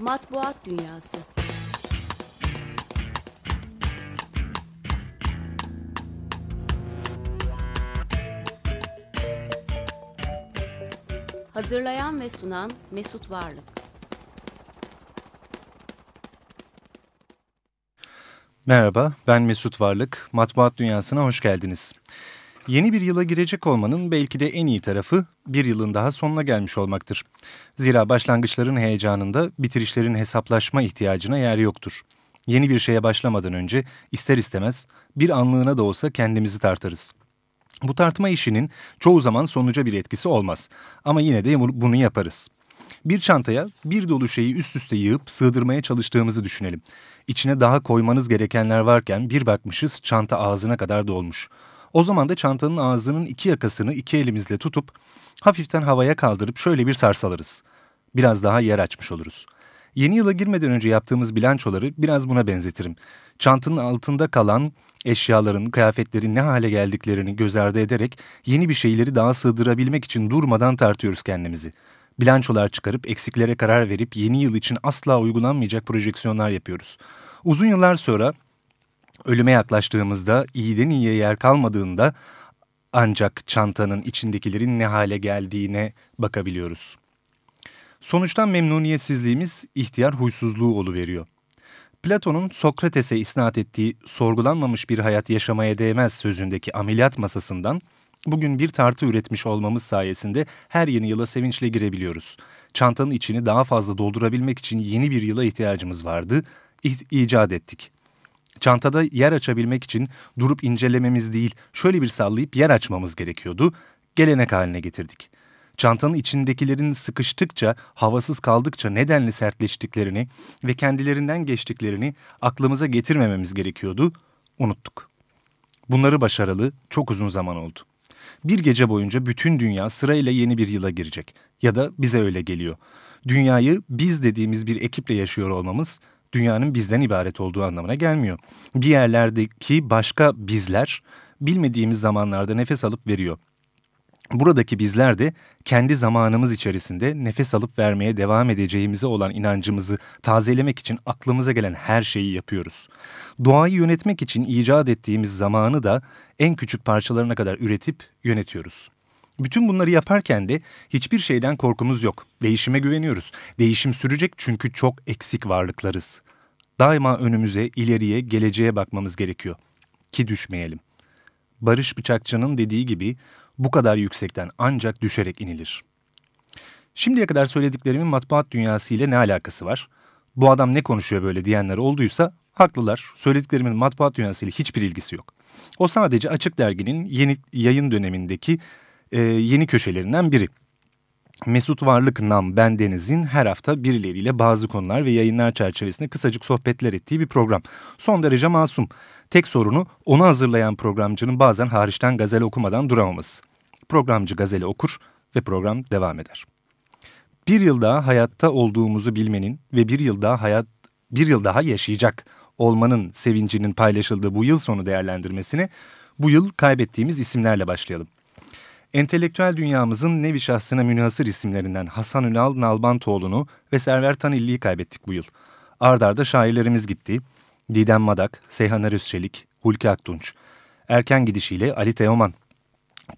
Matbuat Dünyası Hazırlayan ve sunan Mesut Varlık Merhaba, ben Mesut Varlık. Matbuat Dünyası'na hoş geldiniz. Yeni bir yıla girecek olmanın belki de en iyi tarafı bir yılın daha sonuna gelmiş olmaktır. Zira başlangıçların heyecanında bitirişlerin hesaplaşma ihtiyacına yer yoktur. Yeni bir şeye başlamadan önce ister istemez bir anlığına da olsa kendimizi tartarız. Bu tartma işinin çoğu zaman sonuca bir etkisi olmaz ama yine de bunu yaparız. Bir çantaya bir dolu şeyi üst üste yığıp sığdırmaya çalıştığımızı düşünelim. İçine daha koymanız gerekenler varken bir bakmışız çanta ağzına kadar dolmuş. O zaman da çantanın ağzının iki yakasını iki elimizle tutup hafiften havaya kaldırıp şöyle bir sarsalarız. Biraz daha yer açmış oluruz. Yeni yıla girmeden önce yaptığımız bilançoları biraz buna benzetirim. Çantanın altında kalan eşyaların, kıyafetlerin ne hale geldiklerini göz ardı ederek yeni bir şeyleri daha sığdırabilmek için durmadan tartıyoruz kendimizi. Bilançolar çıkarıp eksiklere karar verip yeni yıl için asla uygulanmayacak projeksiyonlar yapıyoruz. Uzun yıllar sonra ölüme yaklaştığımızda iyiden iyiye yer kalmadığında ancak çantanın içindekilerin ne hale geldiğine bakabiliyoruz. Sonuçtan memnuniyetsizliğimiz ihtiyar huysuzluğu veriyor. Platon'un Sokrates'e isnat ettiği sorgulanmamış bir hayat yaşamaya değmez sözündeki ameliyat masasından bugün bir tartı üretmiş olmamız sayesinde her yeni yıla sevinçle girebiliyoruz. Çantanın içini daha fazla doldurabilmek için yeni bir yıla ihtiyacımız vardı, icat ettik. Çantada yer açabilmek için durup incelememiz değil, şöyle bir sallayıp yer açmamız gerekiyordu. Gelenek haline getirdik. Çantanın içindekilerin sıkıştıkça, havasız kaldıkça nedenli sertleştiklerini ve kendilerinden geçtiklerini aklımıza getirmememiz gerekiyordu. Unuttuk. Bunları başarılı çok uzun zaman oldu. Bir gece boyunca bütün dünya sırayla yeni bir yıla girecek. Ya da bize öyle geliyor. Dünyayı biz dediğimiz bir ekiple yaşıyor olmamız dünyanın bizden ibaret olduğu anlamına gelmiyor. Bir yerlerdeki başka bizler bilmediğimiz zamanlarda nefes alıp veriyor. Buradaki bizler de kendi zamanımız içerisinde nefes alıp vermeye devam edeceğimize olan inancımızı tazelemek için aklımıza gelen her şeyi yapıyoruz. Doğayı yönetmek için icat ettiğimiz zamanı da en küçük parçalarına kadar üretip yönetiyoruz. Bütün bunları yaparken de hiçbir şeyden korkumuz yok. Değişime güveniyoruz. Değişim sürecek çünkü çok eksik varlıklarız. Daima önümüze, ileriye, geleceğe bakmamız gerekiyor. Ki düşmeyelim. Barış Bıçakçı'nın dediği gibi bu kadar yüksekten ancak düşerek inilir. Şimdiye kadar söylediklerimin matbuat dünyası ile ne alakası var? Bu adam ne konuşuyor böyle diyenler olduysa haklılar. Söylediklerimin matbuat dünyası ile hiçbir ilgisi yok. O sadece Açık Dergi'nin yeni yayın dönemindeki e, yeni köşelerinden biri. Mesut Varlık Nam Ben Deniz'in her hafta birileriyle bazı konular ve yayınlar çerçevesinde kısacık sohbetler ettiği bir program. Son derece masum. Tek sorunu onu hazırlayan programcının bazen hariçten gazel okumadan duramaması. Programcı gazeli okur ve program devam eder. Bir yıl daha hayatta olduğumuzu bilmenin ve bir yıl daha hayat bir yıl daha yaşayacak olmanın sevincinin paylaşıldığı bu yıl sonu değerlendirmesine bu yıl kaybettiğimiz isimlerle başlayalım. Entelektüel dünyamızın nevi şahsına münhasır isimlerinden Hasan Ünal Nalbantoğlu'nu ve Server Tanilli'yi kaybettik bu yıl. Ardarda şairlerimiz gitti. Didem Madak, Seyhan Özçelik, Hulki Aktunç. Erken gidişiyle Ali Teoman.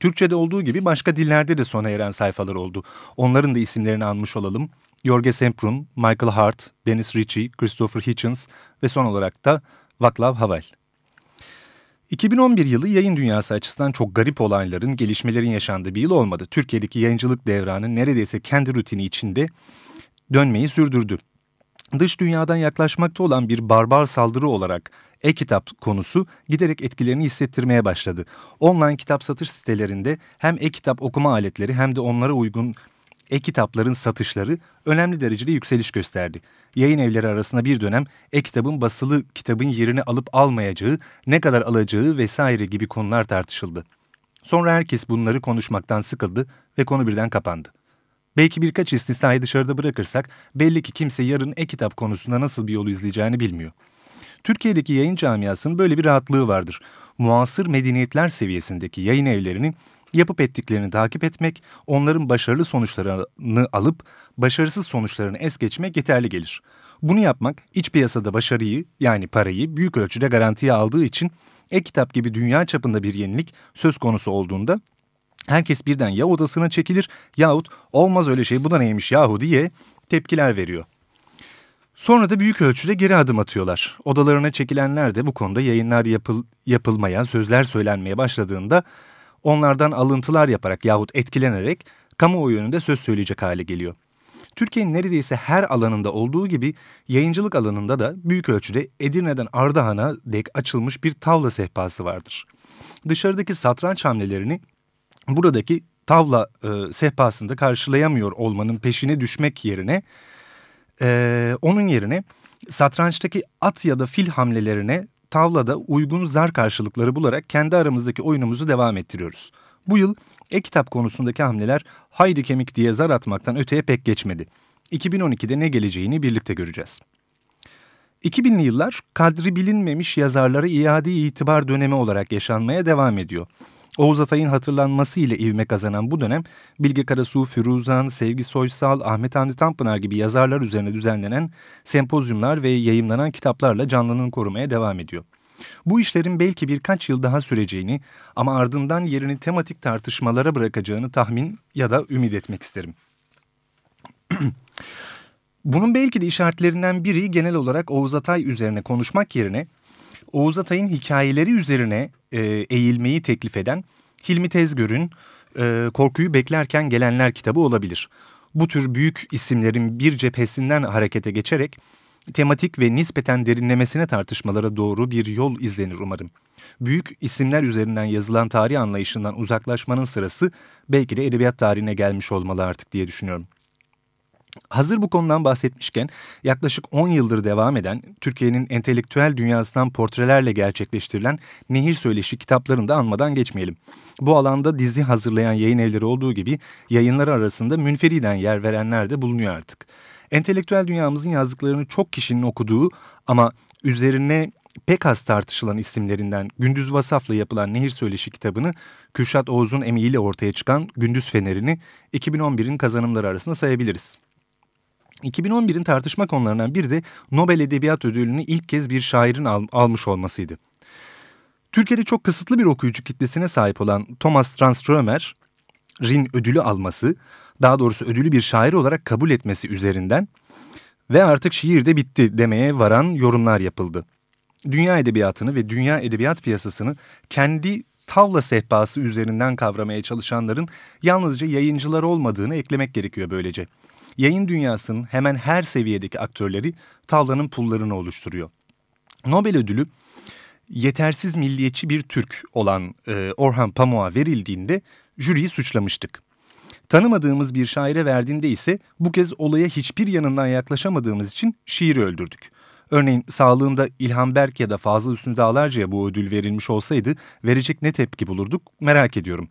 Türkçe'de olduğu gibi başka dillerde de sona eren sayfalar oldu. Onların da isimlerini anmış olalım. Jorge Semprun, Michael Hart, Dennis Ritchie, Christopher Hitchens ve son olarak da Vaclav Havel. 2011 yılı yayın dünyası açısından çok garip olayların, gelişmelerin yaşandığı bir yıl olmadı. Türkiye'deki yayıncılık devranı neredeyse kendi rutini içinde dönmeyi sürdürdü. Dış dünyadan yaklaşmakta olan bir barbar saldırı olarak e-kitap konusu giderek etkilerini hissettirmeye başladı. Online kitap satış sitelerinde hem e-kitap okuma aletleri hem de onlara uygun e-kitapların satışları önemli derecede yükseliş gösterdi. Yayın evleri arasında bir dönem e-kitabın basılı kitabın yerini alıp almayacağı, ne kadar alacağı vesaire gibi konular tartışıldı. Sonra herkes bunları konuşmaktan sıkıldı ve konu birden kapandı. Belki birkaç istisnayı dışarıda bırakırsak belli ki kimse yarın e-kitap konusunda nasıl bir yolu izleyeceğini bilmiyor. Türkiye'deki yayın camiasının böyle bir rahatlığı vardır. Muasır medeniyetler seviyesindeki yayın evlerinin yapıp ettiklerini takip etmek, onların başarılı sonuçlarını alıp başarısız sonuçlarını es geçmek yeterli gelir. Bunu yapmak iç piyasada başarıyı yani parayı büyük ölçüde garantiye aldığı için e-kitap gibi dünya çapında bir yenilik söz konusu olduğunda herkes birden ya odasına çekilir yahut olmaz öyle şey bu da neymiş yahu diye tepkiler veriyor. Sonra da büyük ölçüde geri adım atıyorlar. Odalarına çekilenler de bu konuda yayınlar yapıl, yapılmaya, sözler söylenmeye başladığında onlardan alıntılar yaparak yahut etkilenerek kamuoyu önünde söz söyleyecek hale geliyor. Türkiye'nin neredeyse her alanında olduğu gibi yayıncılık alanında da büyük ölçüde Edirne'den Ardahan'a dek açılmış bir tavla sehpası vardır. Dışarıdaki satranç hamlelerini buradaki tavla e, sehpasında karşılayamıyor olmanın peşine düşmek yerine e, onun yerine satrançtaki at ya da fil hamlelerine tavlada uygun zar karşılıkları bularak kendi aramızdaki oyunumuzu devam ettiriyoruz. Bu yıl e-kitap konusundaki hamleler haydi kemik diye zar atmaktan öteye pek geçmedi. 2012'de ne geleceğini birlikte göreceğiz. 2000'li yıllar kadri bilinmemiş yazarlara iade itibar dönemi olarak yaşanmaya devam ediyor. Oğuz Atay'ın hatırlanması ile ivme kazanan bu dönem Bilge Karasu, Firuzan, Sevgi Soysal, Ahmet Hamdi Tanpınar gibi yazarlar üzerine düzenlenen sempozyumlar ve yayımlanan kitaplarla canlılığını korumaya devam ediyor. Bu işlerin belki birkaç yıl daha süreceğini ama ardından yerini tematik tartışmalara bırakacağını tahmin ya da ümit etmek isterim. Bunun belki de işaretlerinden biri genel olarak Oğuz Atay üzerine konuşmak yerine Oğuz Atay'ın hikayeleri üzerine e, eğilmeyi teklif eden Hilmi Tezgör'ün e, Korkuyu Beklerken Gelenler kitabı olabilir. Bu tür büyük isimlerin bir cephesinden harekete geçerek tematik ve nispeten derinlemesine tartışmalara doğru bir yol izlenir umarım. Büyük isimler üzerinden yazılan tarih anlayışından uzaklaşmanın sırası belki de edebiyat tarihine gelmiş olmalı artık diye düşünüyorum. Hazır bu konudan bahsetmişken yaklaşık 10 yıldır devam eden Türkiye'nin entelektüel dünyasından portrelerle gerçekleştirilen Nehir Söyleşi kitaplarını da anmadan geçmeyelim. Bu alanda dizi hazırlayan yayın evleri olduğu gibi yayınları arasında münferiden yer verenler de bulunuyor artık. Entelektüel dünyamızın yazdıklarını çok kişinin okuduğu ama üzerine pek az tartışılan isimlerinden Gündüz Vasaf'la yapılan Nehir Söyleşi kitabını Kürşat Oğuz'un emeğiyle ortaya çıkan Gündüz Feneri'ni 2011'in kazanımları arasında sayabiliriz. 2011'in tartışma konularından biri de Nobel Edebiyat Ödülünü ilk kez bir şairin al almış olmasıydı. Türkiye'de çok kısıtlı bir okuyucu kitlesine sahip olan Thomas Tranströmer'in ödülü alması, daha doğrusu ödülü bir şair olarak kabul etmesi üzerinden ve artık şiir de bitti demeye varan yorumlar yapıldı. Dünya edebiyatını ve dünya edebiyat piyasasını kendi tavla sehpası üzerinden kavramaya çalışanların yalnızca yayıncılar olmadığını eklemek gerekiyor böylece yayın dünyasının hemen her seviyedeki aktörleri tavlanın pullarını oluşturuyor. Nobel ödülü yetersiz milliyetçi bir Türk olan e, Orhan Pamuk'a verildiğinde jüriyi suçlamıştık. Tanımadığımız bir şaire verdiğinde ise bu kez olaya hiçbir yanından yaklaşamadığımız için şiiri öldürdük. Örneğin sağlığında İlhan Berk ya da Fazıl Hüsnü Dağlarca'ya bu ödül verilmiş olsaydı verecek ne tepki bulurduk merak ediyorum.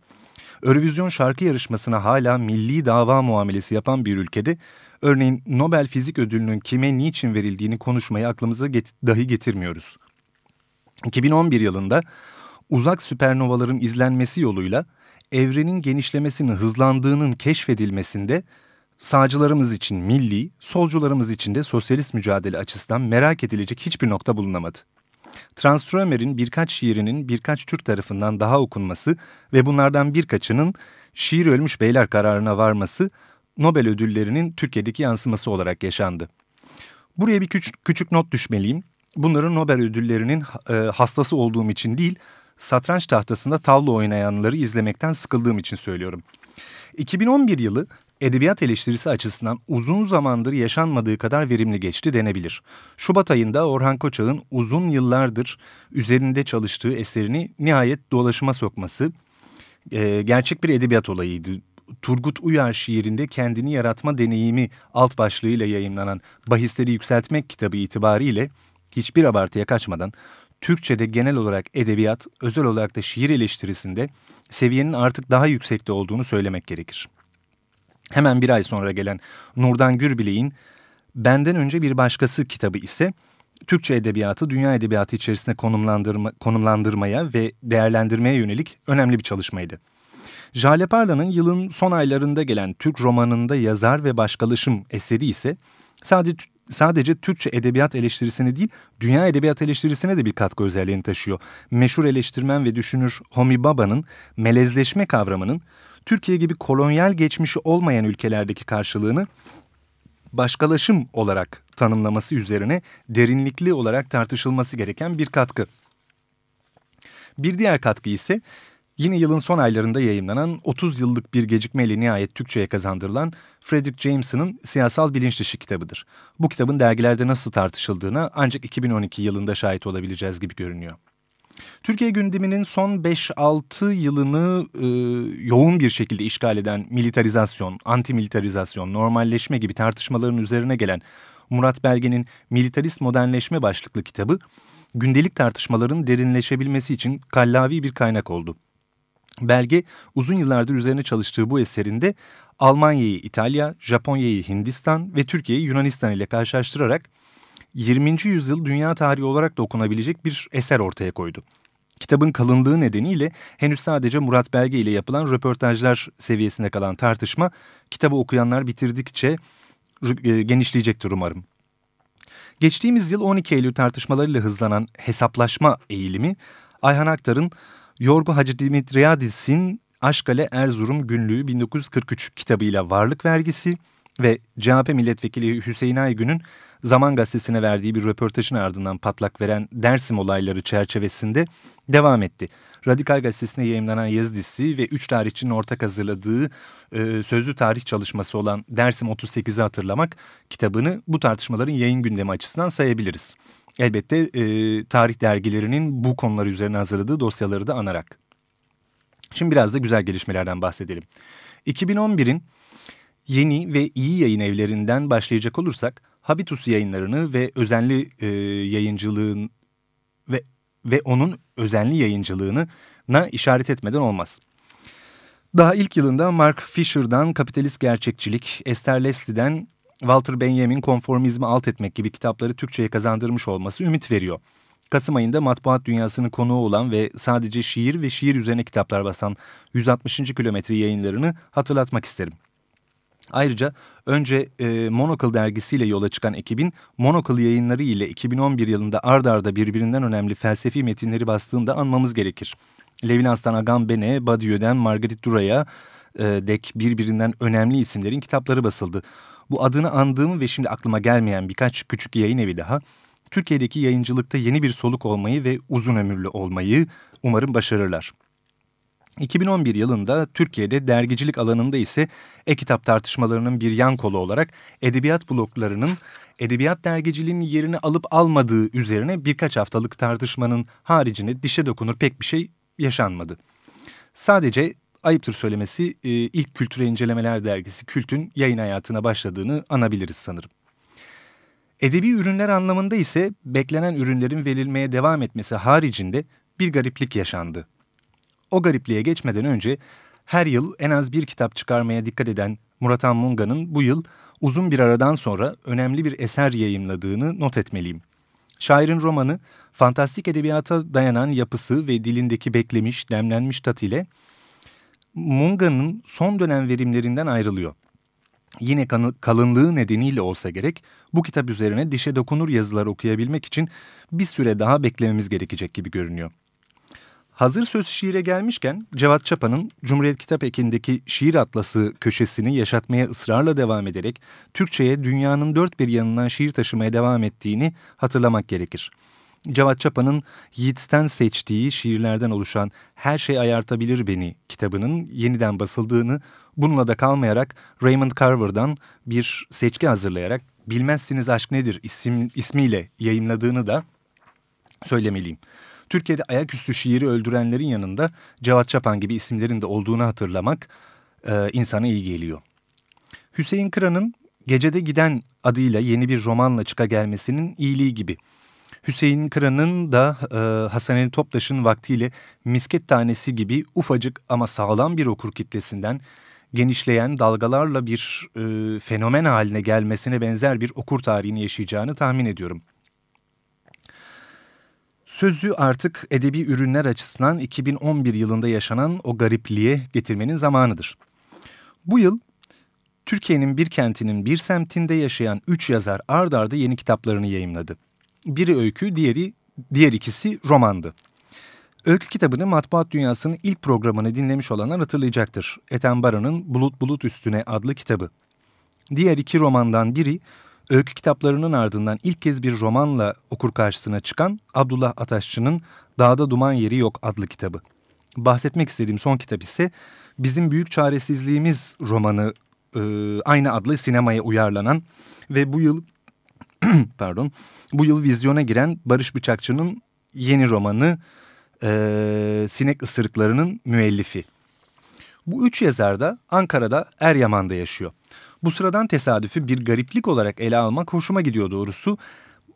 Eurovision şarkı yarışmasına hala milli dava muamelesi yapan bir ülkede örneğin Nobel Fizik Ödülü'nün kime niçin verildiğini konuşmayı aklımıza get dahi getirmiyoruz. 2011 yılında uzak süpernovaların izlenmesi yoluyla evrenin genişlemesinin hızlandığının keşfedilmesinde sağcılarımız için milli, solcularımız için de sosyalist mücadele açısından merak edilecek hiçbir nokta bulunamadı. Tranströmer'in birkaç şiirinin birkaç Türk tarafından daha okunması ve bunlardan birkaçının şiir ölmüş beyler kararına varması Nobel ödüllerinin Türkiye'deki yansıması olarak yaşandı. Buraya bir küçük, küçük not düşmeliyim. Bunların Nobel ödüllerinin e, hastası olduğum için değil, satranç tahtasında tavla oynayanları izlemekten sıkıldığım için söylüyorum. 2011 yılı edebiyat eleştirisi açısından uzun zamandır yaşanmadığı kadar verimli geçti denebilir. Şubat ayında Orhan Koçak'ın uzun yıllardır üzerinde çalıştığı eserini nihayet dolaşıma sokması e, gerçek bir edebiyat olayıydı. Turgut Uyar şiirinde kendini yaratma deneyimi alt başlığıyla yayınlanan Bahisleri Yükseltmek kitabı itibariyle hiçbir abartıya kaçmadan Türkçe'de genel olarak edebiyat, özel olarak da şiir eleştirisinde seviyenin artık daha yüksekte olduğunu söylemek gerekir. Hemen bir ay sonra gelen Nurdan Gürbilek'in Benden Önce Bir Başkası kitabı ise Türkçe edebiyatı dünya edebiyatı içerisinde konumlandırma, konumlandırmaya ve değerlendirmeye yönelik önemli bir çalışmaydı. Jale Parla'nın yılın son aylarında gelen Türk romanında yazar ve başkalaşım eseri ise sadece sadece Türkçe edebiyat eleştirisini değil, dünya edebiyat eleştirisine de bir katkı özelliğini taşıyor. Meşhur eleştirmen ve düşünür Homi Baba'nın melezleşme kavramının Türkiye gibi kolonyal geçmişi olmayan ülkelerdeki karşılığını başkalaşım olarak tanımlaması üzerine derinlikli olarak tartışılması gereken bir katkı. Bir diğer katkı ise yine yılın son aylarında yayınlanan 30 yıllık bir gecikmeyle nihayet Türkçe'ye kazandırılan Frederick Jameson'ın Siyasal Bilinç Dışı kitabıdır. Bu kitabın dergilerde nasıl tartışıldığına ancak 2012 yılında şahit olabileceğiz gibi görünüyor. Türkiye gündeminin son 5-6 yılını e, yoğun bir şekilde işgal eden militarizasyon, antimilitarizasyon, normalleşme gibi tartışmaların üzerine gelen Murat Belge'nin Militarist Modernleşme başlıklı kitabı gündelik tartışmaların derinleşebilmesi için kallavi bir kaynak oldu. Belge uzun yıllardır üzerine çalıştığı bu eserinde Almanya'yı İtalya, Japonya'yı Hindistan ve Türkiye'yi Yunanistan ile karşılaştırarak 20. yüzyıl dünya tarihi olarak da okunabilecek bir eser ortaya koydu. Kitabın kalınlığı nedeniyle henüz sadece Murat Belge ile yapılan röportajlar seviyesinde kalan tartışma kitabı okuyanlar bitirdikçe e, genişleyecektir umarım. Geçtiğimiz yıl 12 Eylül tartışmalarıyla hızlanan hesaplaşma eğilimi Ayhan Aktar'ın Yorgu Hacı Dimitriadis'in Aşkale Erzurum Günlüğü 1943 kitabıyla varlık vergisi ve CHP milletvekili Hüseyin Aygün'ün Zaman Gazetesi'ne verdiği bir röportajın ardından patlak veren Dersim olayları çerçevesinde devam etti. Radikal Gazetesi'ne yayınlanan yazı dizisi ve üç tarihçinin ortak hazırladığı e, sözlü tarih çalışması olan Dersim 38'i hatırlamak kitabını bu tartışmaların yayın gündemi açısından sayabiliriz. Elbette e, tarih dergilerinin bu konular üzerine hazırladığı dosyaları da anarak. Şimdi biraz da güzel gelişmelerden bahsedelim. 2011'in yeni ve iyi yayın evlerinden başlayacak olursak Habitus yayınlarını ve özenli e, yayıncılığın ve ve onun özenli yayıncılığını na işaret etmeden olmaz. Daha ilk yılında Mark Fisher'dan Kapitalist Gerçekçilik, Esther Leslie'den Walter Benjamin Konformizmi Alt Etmek gibi kitapları Türkçe'ye kazandırmış olması ümit veriyor. Kasım ayında matbuat dünyasının konuğu olan ve sadece şiir ve şiir üzerine kitaplar basan 160. kilometre yayınlarını hatırlatmak isterim. Ayrıca önce e, Monocle dergisiyle yola çıkan ekibin Monocle yayınları ile 2011 yılında ard arda birbirinden önemli felsefi metinleri bastığında anmamız gerekir. Levinas'tan Agamben'e, Badiou'den Margaret Dura'ya e, dek birbirinden önemli isimlerin kitapları basıldı. Bu adını andığım ve şimdi aklıma gelmeyen birkaç küçük yayın evi daha Türkiye'deki yayıncılıkta yeni bir soluk olmayı ve uzun ömürlü olmayı umarım başarırlar. 2011 yılında Türkiye'de dergicilik alanında ise e-kitap tartışmalarının bir yan kolu olarak edebiyat bloklarının edebiyat dergiciliğinin yerini alıp almadığı üzerine birkaç haftalık tartışmanın haricinde dişe dokunur pek bir şey yaşanmadı. Sadece ayıptır söylemesi e, ilk Kültüre İncelemeler Dergisi Kült'ün yayın hayatına başladığını anabiliriz sanırım. Edebi ürünler anlamında ise beklenen ürünlerin verilmeye devam etmesi haricinde bir gariplik yaşandı o garipliğe geçmeden önce her yıl en az bir kitap çıkarmaya dikkat eden Murat Anmunga'nın bu yıl uzun bir aradan sonra önemli bir eser yayımladığını not etmeliyim. Şairin romanı, fantastik edebiyata dayanan yapısı ve dilindeki beklemiş, demlenmiş tat ile Munga'nın son dönem verimlerinden ayrılıyor. Yine kalınlığı nedeniyle olsa gerek bu kitap üzerine dişe dokunur yazılar okuyabilmek için bir süre daha beklememiz gerekecek gibi görünüyor. Hazır söz şiire gelmişken Cevat Çapa'nın Cumhuriyet Kitap Eki'ndeki şiir atlası köşesini yaşatmaya ısrarla devam ederek Türkçe'ye dünyanın dört bir yanından şiir taşımaya devam ettiğini hatırlamak gerekir. Cevat Çapa'nın Yiğit'ten seçtiği şiirlerden oluşan Her Şey Ayartabilir Beni kitabının yeniden basıldığını, bununla da kalmayarak Raymond Carver'dan bir seçki hazırlayarak Bilmezsiniz Aşk Nedir isim, ismiyle yayınladığını da söylemeliyim. Türkiye'de ayaküstü şiiri öldürenlerin yanında Cevat Çapan gibi isimlerin de olduğunu hatırlamak e, insana iyi geliyor. Hüseyin Kıran'ın Gecede Giden adıyla yeni bir romanla çıka gelmesinin iyiliği gibi. Hüseyin Kıran'ın da e, Hasan Ali Toptaş'ın vaktiyle misket tanesi gibi ufacık ama sağlam bir okur kitlesinden genişleyen dalgalarla bir e, fenomen haline gelmesine benzer bir okur tarihini yaşayacağını tahmin ediyorum. Sözü artık edebi ürünler açısından 2011 yılında yaşanan o garipliğe getirmenin zamanıdır. Bu yıl Türkiye'nin bir kentinin bir semtinde yaşayan üç yazar ard arda yeni kitaplarını yayımladı. Biri öykü, diğeri diğer ikisi romandı. Öykü kitabını Matbuat Dünyası'nın ilk programını dinlemiş olanlar hatırlayacaktır. Ethem Baran'ın Bulut Bulut Üstüne adlı kitabı. Diğer iki romandan biri öykü kitaplarının ardından ilk kez bir romanla okur karşısına çıkan Abdullah Ataşçı'nın Dağda Duman Yeri Yok adlı kitabı. Bahsetmek istediğim son kitap ise Bizim Büyük Çaresizliğimiz romanı e, aynı adlı sinemaya uyarlanan ve bu yıl pardon bu yıl vizyona giren Barış Bıçakçı'nın yeni romanı e, Sinek Isırıkları'nın müellifi. Bu üç yazar da Ankara'da Eryaman'da yaşıyor. Bu sıradan tesadüfü bir gariplik olarak ele almak hoşuma gidiyor doğrusu.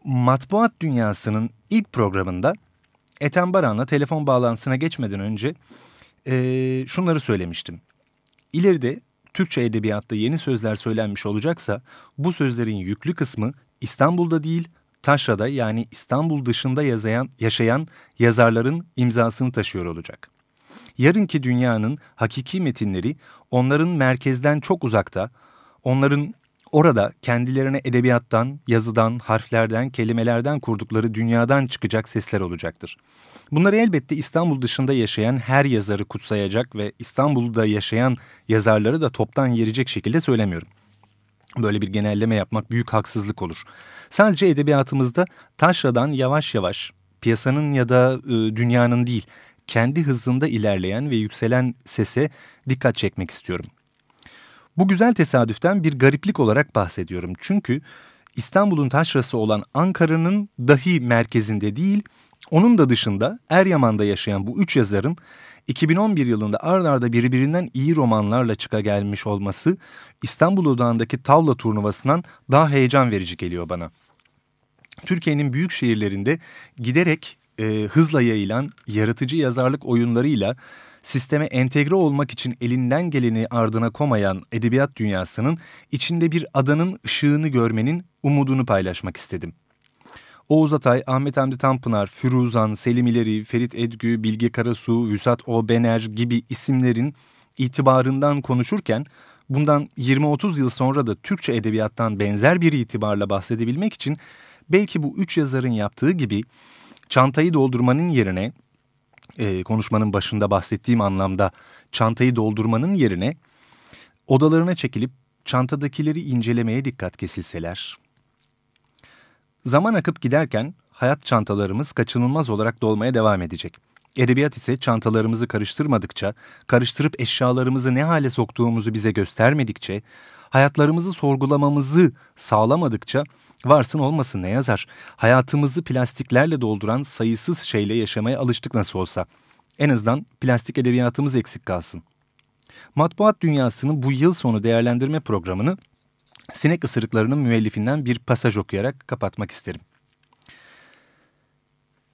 Matbuat Dünyası'nın ilk programında Ethem Baran'la telefon bağlantısına geçmeden önce e, şunları söylemiştim. İleride Türkçe edebiyatta yeni sözler söylenmiş olacaksa bu sözlerin yüklü kısmı İstanbul'da değil Taşra'da yani İstanbul dışında yazayan, yaşayan yazarların imzasını taşıyor olacak. Yarınki dünyanın hakiki metinleri onların merkezden çok uzakta, onların orada kendilerine edebiyattan, yazıdan, harflerden, kelimelerden kurdukları dünyadan çıkacak sesler olacaktır. Bunları elbette İstanbul dışında yaşayan her yazarı kutsayacak ve İstanbul'da yaşayan yazarları da toptan yerecek şekilde söylemiyorum. Böyle bir genelleme yapmak büyük haksızlık olur. Sadece edebiyatımızda taşradan yavaş yavaş piyasanın ya da e, dünyanın değil, kendi hızında ilerleyen ve yükselen sese dikkat çekmek istiyorum. Bu güzel tesadüften bir gariplik olarak bahsediyorum. Çünkü İstanbul'un taşrası olan Ankara'nın dahi merkezinde değil, onun da dışında Eryaman'da yaşayan bu üç yazarın 2011 yılında ard arda birbirinden iyi romanlarla çıka gelmiş olması İstanbul Odağı'ndaki tavla turnuvasından daha heyecan verici geliyor bana. Türkiye'nin büyük şehirlerinde giderek e, hızla yayılan yaratıcı yazarlık oyunlarıyla sisteme entegre olmak için elinden geleni ardına komayan edebiyat dünyasının içinde bir adanın ışığını görmenin umudunu paylaşmak istedim. Oğuz Atay, Ahmet Hamdi Tanpınar, Firuzan, Selim İleri, Ferit Edgü, Bilge Karasu, Vüsat O Bener gibi isimlerin itibarından konuşurken bundan 20-30 yıl sonra da Türkçe edebiyattan benzer bir itibarla bahsedebilmek için belki bu üç yazarın yaptığı gibi çantayı doldurmanın yerine e, konuşmanın başında bahsettiğim anlamda çantayı doldurmanın yerine odalarına çekilip çantadakileri incelemeye dikkat kesilseler. Zaman akıp giderken hayat çantalarımız kaçınılmaz olarak dolmaya devam edecek. Edebiyat ise çantalarımızı karıştırmadıkça, karıştırıp eşyalarımızı ne hale soktuğumuzu bize göstermedikçe, hayatlarımızı sorgulamamızı sağlamadıkça varsın olmasın ne yazar. Hayatımızı plastiklerle dolduran sayısız şeyle yaşamaya alıştık nasıl olsa. En azından plastik edebiyatımız eksik kalsın. Matbuat dünyasının bu yıl sonu değerlendirme programını sinek ısırıklarının müellifinden bir pasaj okuyarak kapatmak isterim.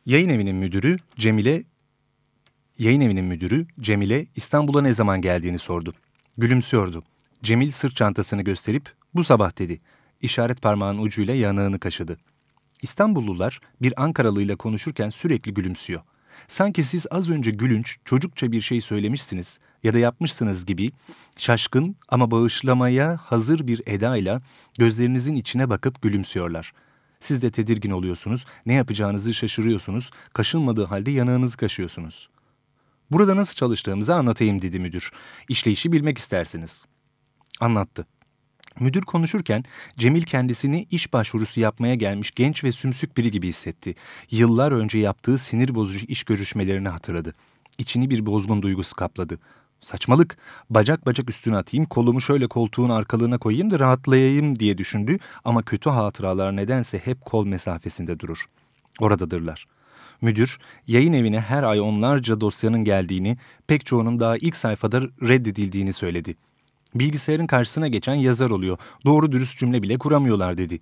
Yayın evinin müdürü Cemile Yayın evinin müdürü Cemile İstanbul'a ne zaman geldiğini sordu. Gülümsüyordu. Cemil sırt çantasını gösterip bu sabah dedi. İşaret parmağının ucuyla yanağını kaşıdı. İstanbullular bir Ankaralıyla konuşurken sürekli gülümsüyor. Sanki siz az önce gülünç, çocukça bir şey söylemişsiniz ya da yapmışsınız gibi şaşkın ama bağışlamaya hazır bir edayla gözlerinizin içine bakıp gülümsüyorlar. Siz de tedirgin oluyorsunuz, ne yapacağınızı şaşırıyorsunuz, kaşınmadığı halde yanağınızı kaşıyorsunuz. Burada nasıl çalıştığımızı anlatayım dedi müdür. İşleyişi bilmek istersiniz. Anlattı. Müdür konuşurken Cemil kendisini iş başvurusu yapmaya gelmiş genç ve sümsük biri gibi hissetti. Yıllar önce yaptığı sinir bozucu iş görüşmelerini hatırladı. İçini bir bozgun duygusu kapladı. Saçmalık. Bacak bacak üstüne atayım, kolumu şöyle koltuğun arkalığına koyayım da rahatlayayım diye düşündü ama kötü hatıralar nedense hep kol mesafesinde durur. Oradadırlar. Müdür, yayın evine her ay onlarca dosyanın geldiğini, pek çoğunun daha ilk sayfada reddedildiğini söyledi. Bilgisayarın karşısına geçen yazar oluyor. Doğru dürüst cümle bile kuramıyorlar dedi.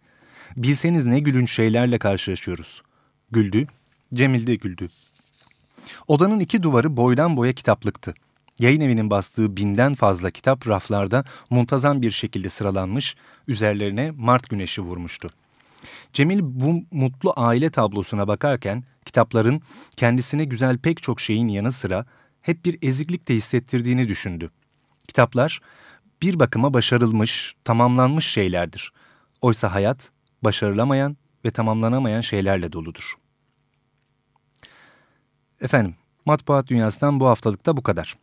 Bilseniz ne gülünç şeylerle karşılaşıyoruz. Güldü. Cemil de güldü. Odanın iki duvarı boydan boya kitaplıktı. Yayın evinin bastığı binden fazla kitap raflarda muntazam bir şekilde sıralanmış, üzerlerine Mart güneşi vurmuştu. Cemil bu mutlu aile tablosuna bakarken kitapların kendisine güzel pek çok şeyin yanı sıra hep bir eziklik de hissettirdiğini düşündü. Kitaplar bir bakıma başarılmış, tamamlanmış şeylerdir. Oysa hayat başarılamayan ve tamamlanamayan şeylerle doludur. Efendim, Matbuat Dünyası'ndan bu haftalıkta bu kadar.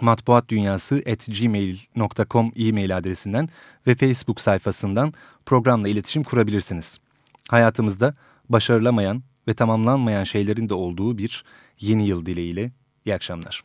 matbuatdunyası.gmail.com e-mail adresinden ve Facebook sayfasından programla iletişim kurabilirsiniz. Hayatımızda başarılamayan ve tamamlanmayan şeylerin de olduğu bir yeni yıl dileğiyle iyi akşamlar.